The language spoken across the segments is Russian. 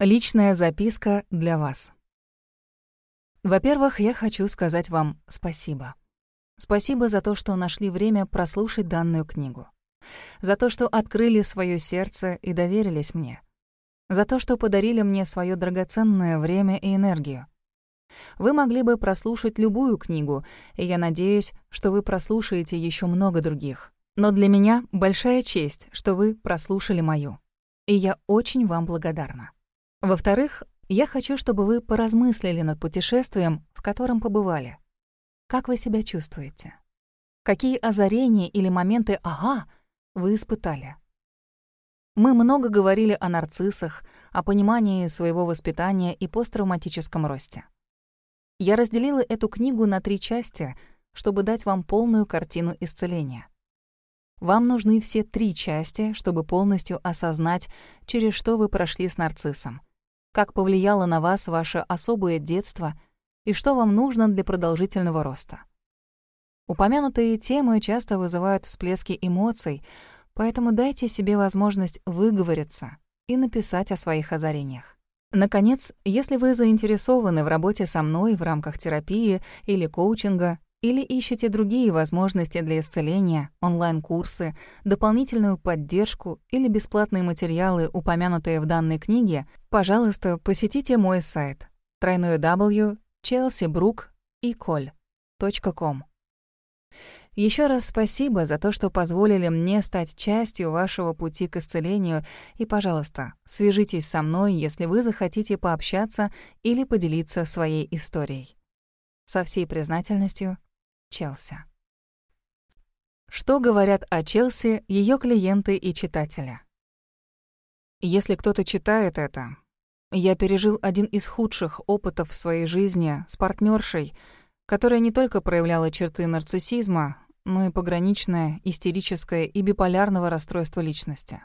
Личная записка для вас. Во-первых, я хочу сказать вам спасибо. Спасибо за то, что нашли время прослушать данную книгу. За то, что открыли свое сердце и доверились мне. За то, что подарили мне свое драгоценное время и энергию. Вы могли бы прослушать любую книгу, и я надеюсь, что вы прослушаете еще много других. Но для меня большая честь, что вы прослушали мою. И я очень вам благодарна. Во-вторых, я хочу, чтобы вы поразмыслили над путешествием, в котором побывали. Как вы себя чувствуете? Какие озарения или моменты «ага» вы испытали? Мы много говорили о нарциссах, о понимании своего воспитания и посттравматическом росте. Я разделила эту книгу на три части, чтобы дать вам полную картину исцеления. Вам нужны все три части, чтобы полностью осознать, через что вы прошли с нарциссом, как повлияло на вас ваше особое детство и что вам нужно для продолжительного роста. Упомянутые темы часто вызывают всплески эмоций, поэтому дайте себе возможность выговориться и написать о своих озарениях. Наконец, если вы заинтересованы в работе со мной в рамках терапии или коучинга, или ищете другие возможности для исцеления, онлайн-курсы, дополнительную поддержку или бесплатные материалы, упомянутые в данной книге, пожалуйста, посетите мой сайт www.chelseabrook.com. Еще раз спасибо за то, что позволили мне стать частью вашего пути к исцелению, и, пожалуйста, свяжитесь со мной, если вы захотите пообщаться или поделиться своей историей. Со всей признательностью, Челси. Что говорят о Челси ее клиенты и читатели? Если кто-то читает это, я пережил один из худших опытов в своей жизни с партнершей, которая не только проявляла черты нарциссизма, но и пограничное, истерическое и биполярного расстройства личности.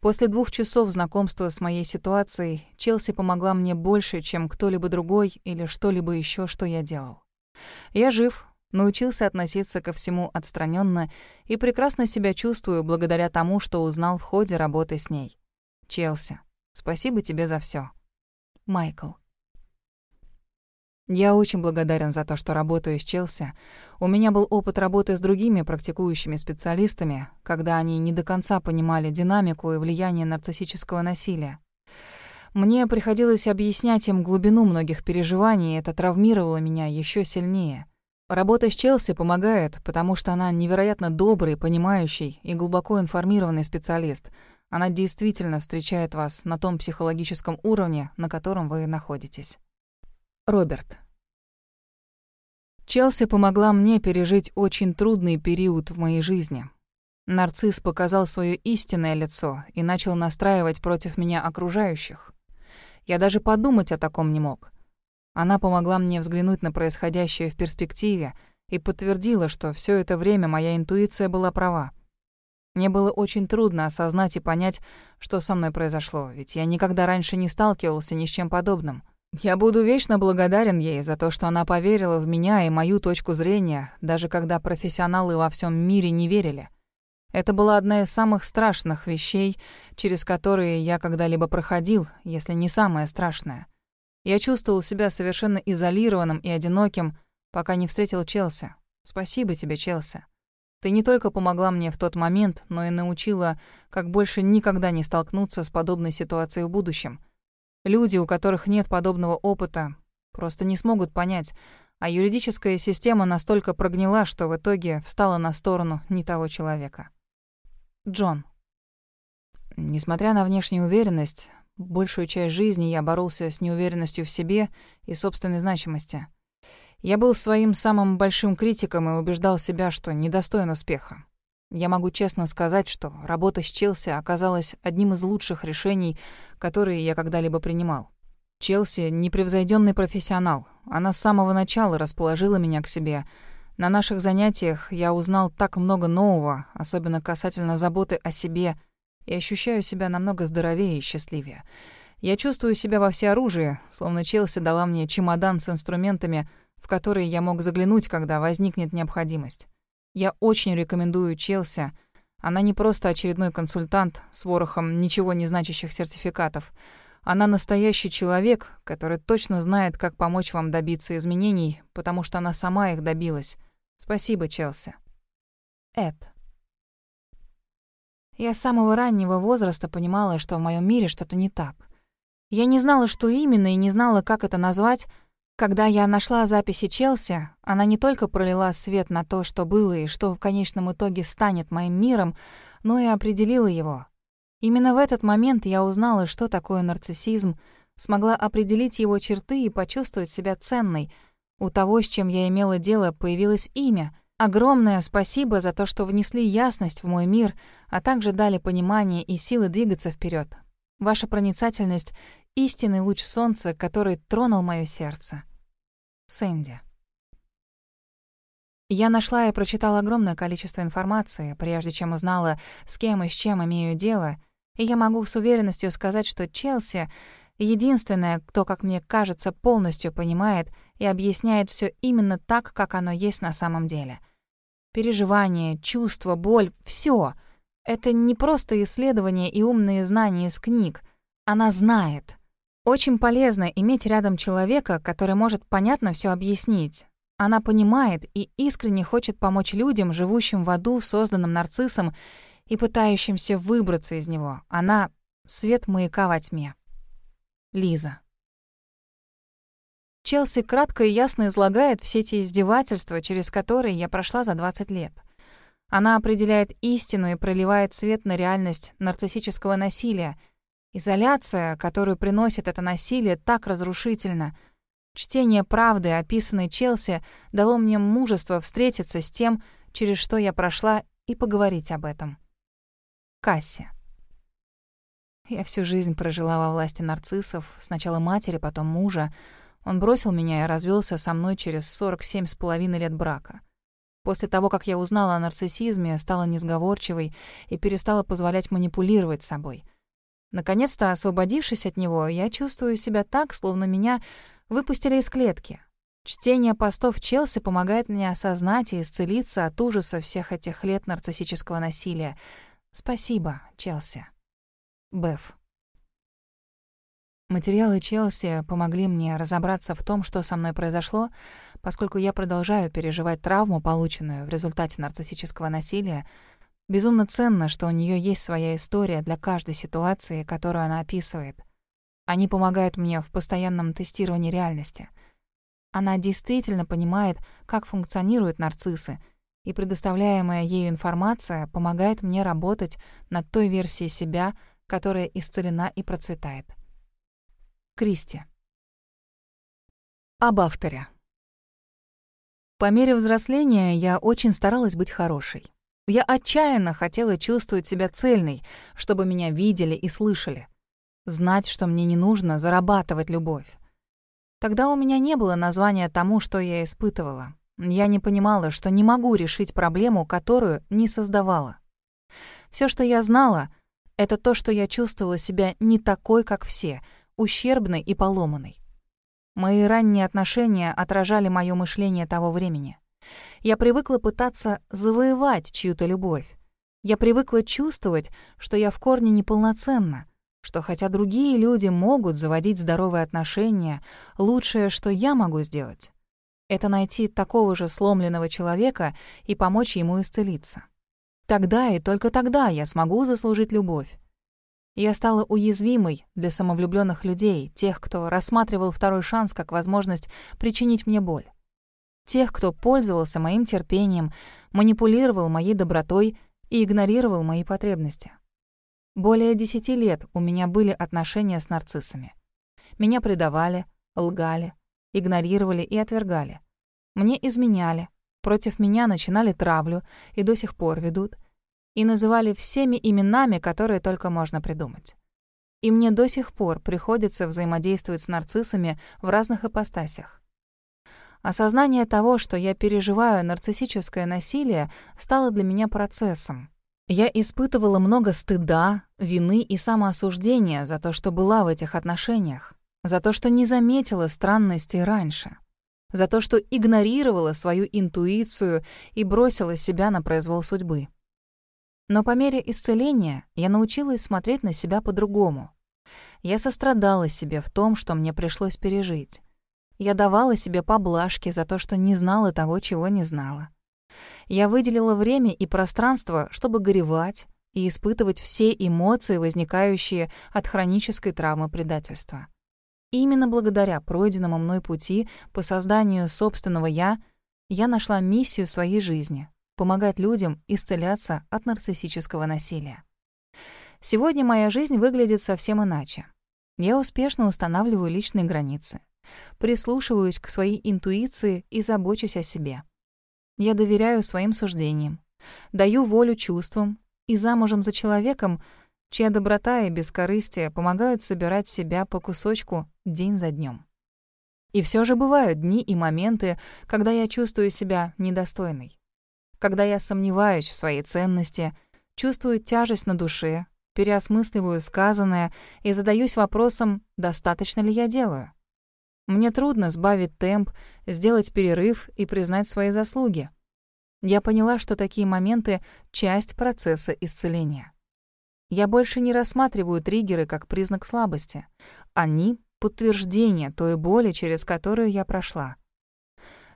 После двух часов знакомства с моей ситуацией Челси помогла мне больше, чем кто-либо другой или что-либо еще, что я делал. Я жив, научился относиться ко всему отстраненно и прекрасно себя чувствую благодаря тому, что узнал в ходе работы с ней. Челси, спасибо тебе за все. Майкл. Я очень благодарен за то, что работаю с Челси. У меня был опыт работы с другими практикующими специалистами, когда они не до конца понимали динамику и влияние нарциссического насилия. Мне приходилось объяснять им глубину многих переживаний, и это травмировало меня еще сильнее. Работа с Челси помогает, потому что она невероятно добрый, понимающий и глубоко информированный специалист. Она действительно встречает вас на том психологическом уровне, на котором вы находитесь. Роберт. Челси помогла мне пережить очень трудный период в моей жизни. Нарцисс показал свое истинное лицо и начал настраивать против меня окружающих. Я даже подумать о таком не мог — она помогла мне взглянуть на происходящее в перспективе и подтвердила, что все это время моя интуиция была права. Мне было очень трудно осознать и понять, что со мной произошло, ведь я никогда раньше не сталкивался ни с чем подобным. Я буду вечно благодарен ей за то, что она поверила в меня и мою точку зрения, даже когда профессионалы во всем мире не верили. Это была одна из самых страшных вещей, через которые я когда-либо проходил, если не самое страшное — я чувствовал себя совершенно изолированным и одиноким, пока не встретил Челси. Спасибо тебе, Челси. Ты не только помогла мне в тот момент, но и научила, как больше никогда не столкнуться с подобной ситуацией в будущем. Люди, у которых нет подобного опыта, просто не смогут понять, а юридическая система настолько прогнила, что в итоге встала на сторону не того человека. Джон. Несмотря на внешнюю уверенность, Большую часть жизни я боролся с неуверенностью в себе и собственной значимости. Я был своим самым большим критиком и убеждал себя, что недостоин успеха. Я могу честно сказать, что работа с Челси оказалась одним из лучших решений, которые я когда-либо принимал. Челси — непревзойденный профессионал. Она с самого начала расположила меня к себе. На наших занятиях я узнал так много нового, особенно касательно заботы о себе — и ощущаю себя намного здоровее и счастливее. Я чувствую себя во всеоружии, словно Челси дала мне чемодан с инструментами, в которые я мог заглянуть, когда возникнет необходимость. Я очень рекомендую Челси. Она не просто очередной консультант с ворохом ничего не значащих сертификатов. Она настоящий человек, который точно знает, как помочь вам добиться изменений, потому что она сама их добилась. Спасибо, Челси. Эд. Я с самого раннего возраста понимала, что в моем мире что-то не так. Я не знала, что именно, и не знала, как это назвать. Когда я нашла записи Челси, она не только пролила свет на то, что было и что в конечном итоге станет моим миром, но и определила его. Именно в этот момент я узнала, что такое нарциссизм, смогла определить его черты и почувствовать себя ценной. У того, с чем я имела дело, появилось имя — Огромное спасибо за то, что внесли ясность в мой мир, а также дали понимание и силы двигаться вперед. Ваша проницательность — истинный луч солнца, который тронул мое сердце. Сэнди. Я нашла и прочитала огромное количество информации, прежде чем узнала, с кем и с чем имею дело, и я могу с уверенностью сказать, что Челси — единственная, кто, как мне кажется, полностью понимает и объясняет все именно так, как оно есть на самом деле — Переживания, чувства, боль — все. Это не просто исследования и умные знания из книг. Она знает. Очень полезно иметь рядом человека, который может понятно все объяснить. Она понимает и искренне хочет помочь людям, живущим в аду, созданном нарциссом, и пытающимся выбраться из него. Она — свет маяка во тьме. Лиза. Челси кратко и ясно излагает все те издевательства, через которые я прошла за 20 лет. Она определяет истину и проливает свет на реальность нарциссического насилия. Изоляция, которую приносит это насилие, так разрушительна. Чтение правды, описанной Челси, дало мне мужество встретиться с тем, через что я прошла, и поговорить об этом. Касси. Я всю жизнь прожила во власти нарциссов, сначала матери, потом мужа, он бросил меня и развелся со мной через 47 с половиной лет брака. После того, как я узнала о нарциссизме, стала несговорчивой и перестала позволять манипулировать собой. Наконец-то, освободившись от него, я чувствую себя так, словно меня выпустили из клетки. Чтение постов Челси помогает мне осознать и исцелиться от ужаса всех этих лет нарциссического насилия. Спасибо, Челси. Беф. Материалы Челси помогли мне разобраться в том, что со мной произошло, поскольку я продолжаю переживать травму, полученную в результате нарциссического насилия. Безумно ценно, что у нее есть своя история для каждой ситуации, которую она описывает. Они помогают мне в постоянном тестировании реальности. Она действительно понимает, как функционируют нарциссы, и предоставляемая ею информация помогает мне работать над той версией себя, которая исцелена и процветает. Кристи. Об авторе. По мере взросления я очень старалась быть хорошей. Я отчаянно хотела чувствовать себя цельной, чтобы меня видели и слышали. Знать, что мне не нужно зарабатывать любовь. Тогда у меня не было названия тому, что я испытывала. Я не понимала, что не могу решить проблему, которую не создавала. Все, что я знала, — это то, что я чувствовала себя не такой, как все — ущербной и поломанной. Мои ранние отношения отражали моё мышление того времени. Я привыкла пытаться завоевать чью-то любовь. Я привыкла чувствовать, что я в корне неполноценна, что хотя другие люди могут заводить здоровые отношения, лучшее, что я могу сделать, это найти такого же сломленного человека и помочь ему исцелиться. Тогда и только тогда я смогу заслужить любовь. Я стала уязвимой для самовлюбленных людей, тех, кто рассматривал второй шанс как возможность причинить мне боль. Тех, кто пользовался моим терпением, манипулировал моей добротой и игнорировал мои потребности. Более десяти лет у меня были отношения с нарциссами. Меня предавали, лгали, игнорировали и отвергали. Мне изменяли, против меня начинали травлю и до сих пор ведут — и называли всеми именами, которые только можно придумать. И мне до сих пор приходится взаимодействовать с нарциссами в разных ипостасях. Осознание того, что я переживаю нарциссическое насилие, стало для меня процессом. Я испытывала много стыда, вины и самоосуждения за то, что была в этих отношениях, за то, что не заметила странностей раньше, за то, что игнорировала свою интуицию и бросила себя на произвол судьбы. Но по мере исцеления я научилась смотреть на себя по-другому. Я сострадала себе в том, что мне пришлось пережить. Я давала себе поблажки за то, что не знала того, чего не знала. Я выделила время и пространство, чтобы горевать и испытывать все эмоции, возникающие от хронической травмы предательства. И именно благодаря пройденному мной пути по созданию собственного «я» я нашла миссию своей жизни — помогать людям исцеляться от нарциссического насилия. Сегодня моя жизнь выглядит совсем иначе. Я успешно устанавливаю личные границы, прислушиваюсь к своей интуиции и забочусь о себе. Я доверяю своим суждениям, даю волю чувствам и замужем за человеком, чья доброта и бескорыстие помогают собирать себя по кусочку день за днем. И все же бывают дни и моменты, когда я чувствую себя недостойной. Когда я сомневаюсь в своей ценности, чувствую тяжесть на душе, переосмысливаю сказанное и задаюсь вопросом, достаточно ли я делаю. Мне трудно сбавить темп, сделать перерыв и признать свои заслуги. Я поняла, что такие моменты — часть процесса исцеления. Я больше не рассматриваю триггеры как признак слабости. Они — подтверждение той боли, через которую я прошла.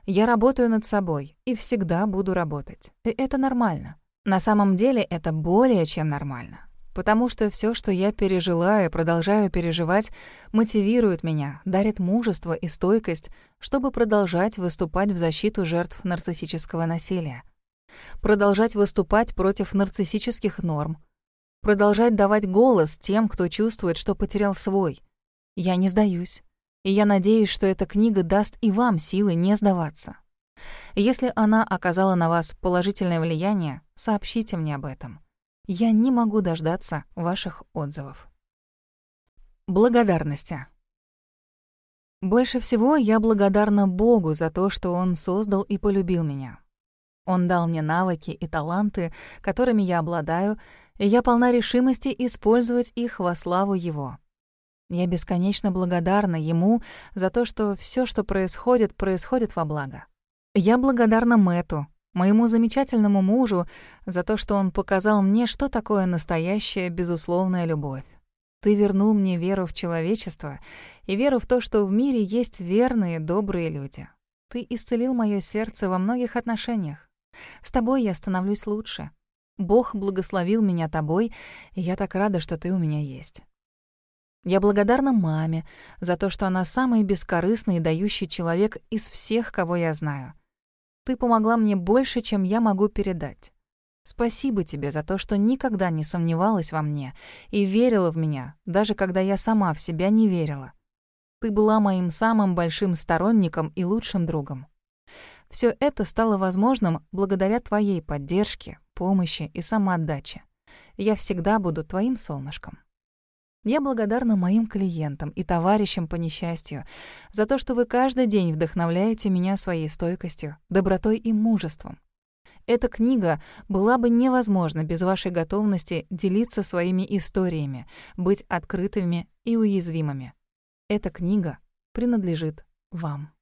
Я работаю над собой и всегда буду работать. И это нормально. На самом деле это более чем нормально. Потому что все, что я пережила и продолжаю переживать, мотивирует меня, дарит мужество и стойкость, чтобы продолжать выступать в защиту жертв нарциссического насилия. Продолжать выступать против нарциссических норм. Продолжать давать голос тем, кто чувствует, что потерял свой. Я не сдаюсь. И я надеюсь, что эта книга даст и вам силы не сдаваться. Если она оказала на вас положительное влияние, сообщите мне об этом. Я не могу дождаться ваших отзывов. Благодарности. Больше всего я благодарна Богу за то, что Он создал и полюбил меня. Он дал мне навыки и таланты, которыми я обладаю, и я полна решимости использовать их во славу Его. Я бесконечно благодарна Ему за то, что все, что происходит, происходит во благо. Я благодарна Мэту, моему замечательному мужу, за то, что он показал мне, что такое настоящая безусловная любовь. Ты вернул мне веру в человечество и веру в то, что в мире есть верные, добрые люди. Ты исцелил мое сердце во многих отношениях. С тобой я становлюсь лучше. Бог благословил меня тобой, и я так рада, что ты у меня есть. Я благодарна маме за то, что она самый бескорыстный и дающий человек из всех, кого я знаю. Ты помогла мне больше, чем я могу передать. Спасибо тебе за то, что никогда не сомневалась во мне и верила в меня, даже когда я сама в себя не верила. Ты была моим самым большим сторонником и лучшим другом. Все это стало возможным благодаря твоей поддержке, помощи и самоотдаче. Я всегда буду твоим солнышком. Я благодарна моим клиентам и товарищам по несчастью за то, что вы каждый день вдохновляете меня своей стойкостью, добротой и мужеством. Эта книга была бы невозможна без вашей готовности делиться своими историями, быть открытыми и уязвимыми. Эта книга принадлежит вам.